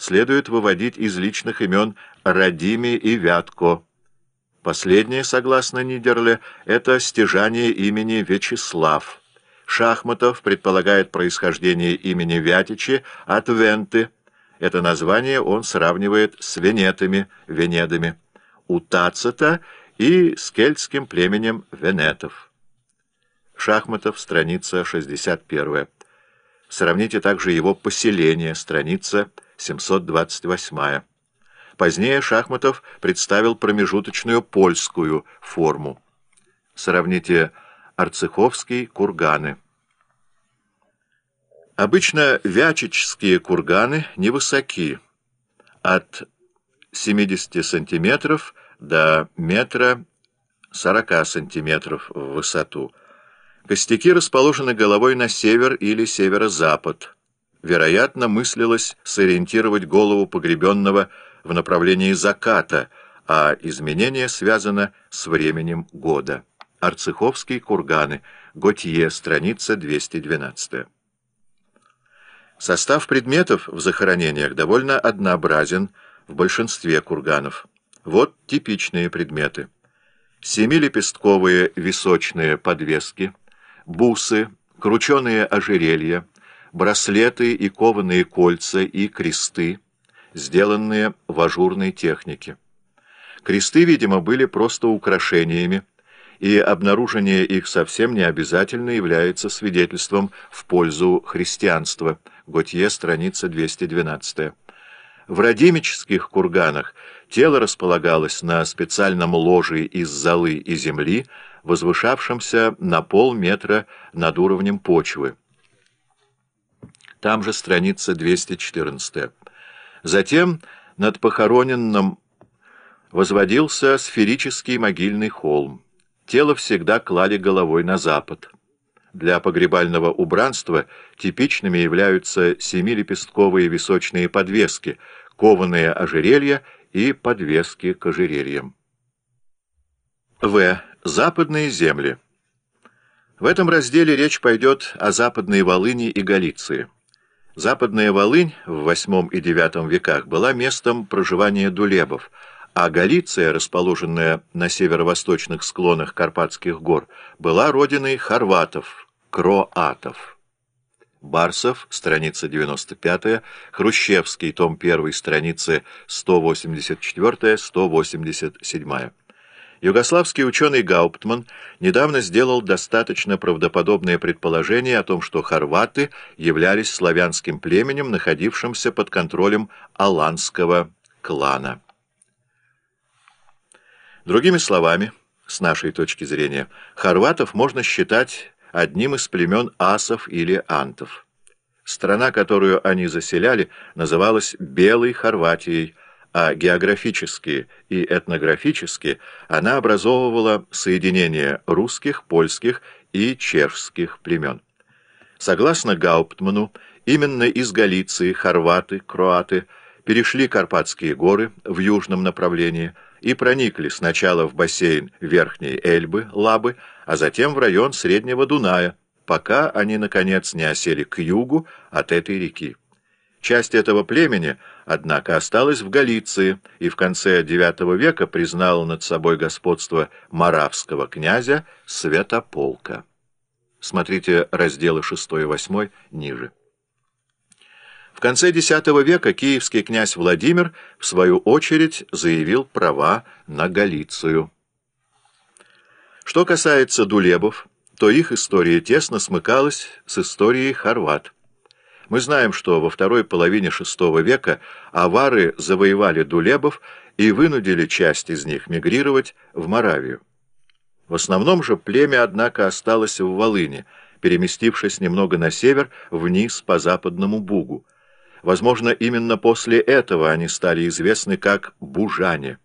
следует выводить из личных имен Радими и Вятко. Последнее, согласно Нидерле, это стяжание имени Вячеслав. Шахматов предполагает происхождение имени Вятичи от Венты. Это название он сравнивает с венетами, венедами. У Тацита и с кельтским племенем венетов. Шахматов, страница 61. Сравните также его поселение, страница 728. Позднее Шахматов представил промежуточную польскую форму. Сравните Арцеховский, курганы. Обычно вячические курганы невысоки, от 70 сантиметров до метра 40 сантиметров в высоту. Костяки расположены головой на север или северо-запад. Вероятно, мыслилось сориентировать голову погребенного в направлении заката, а изменение связано с временем года. Арцеховские курганы. Готье, страница 212. Состав предметов в захоронениях довольно однообразен в большинстве курганов. Вот типичные предметы. Семилепестковые височные подвески, бусы, крученые ожерелья, браслеты и кованые кольца и кресты, сделанные в ажурной технике. Кресты, видимо, были просто украшениями, и обнаружение их совсем не обязательно является свидетельством в пользу христианства. Готье, страница 212. В радимических курганах тело располагалось на специальном ложе из золы и земли, возвышавшемся на полметра над уровнем почвы. Там же страница 214. Затем над похороненным возводился сферический могильный холм. Тело всегда клали головой на запад. Для погребального убранства типичными являются семилепестковые височные подвески, кованые ожерелья и подвески к ожерельям. В. Западные земли. В этом разделе речь пойдет о Западной Волыни и Галиции. Западная Волынь в VIII и IX веках была местом проживания дулебов, а Галиция, расположенная на северо-восточных склонах Карпатских гор, была родиной хорватов, кроатов. Барсов, страница 95, Хрущевский, том 1, страницы 184-187. Югославский ученый Гауптман недавно сделал достаточно правдоподобное предположение о том, что хорваты являлись славянским племенем, находившимся под контролем аланского клана. Другими словами, с нашей точки зрения, хорватов можно считать одним из племен асов или антов. Страна, которую они заселяли, называлась Белой Хорватией, а географически и этнографически она образовывала соединение русских, польских и чешских племен. Согласно Гауптману, именно из Галиции хорваты, кроаты перешли Карпатские горы в южном направлении и проникли сначала в бассейн Верхней Эльбы, Лабы, а затем в район Среднего Дуная, пока они, наконец, не осели к югу от этой реки. Часть этого племени, однако, осталась в Галиции и в конце IX века признала над собой господство маравского князя Святополка. Смотрите разделы 6 и 8 ниже. В конце X века киевский князь Владимир, в свою очередь, заявил права на Галицию. Что касается дулебов, то их история тесно смыкалась с историей хорват. Мы знаем, что во второй половине VI века авары завоевали дулебов и вынудили часть из них мигрировать в Моравию. В основном же племя, однако, осталось в Волыне, переместившись немного на север, вниз по западному Бугу. Возможно, именно после этого они стали известны как бужане.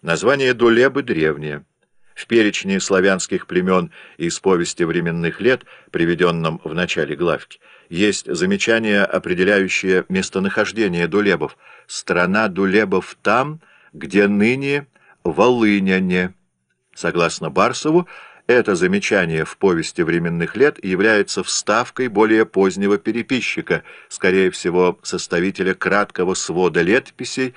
Название Дулебы древнее. В перечне славянских племен из повести временных лет, приведенном в начале главки, есть замечание, определяющее местонахождение дулебов. Страна дулебов там, где ныне Волыняне. Согласно Барсову, Это замечание в повести временных лет является вставкой более позднего переписчика, скорее всего, составителя краткого свода летописей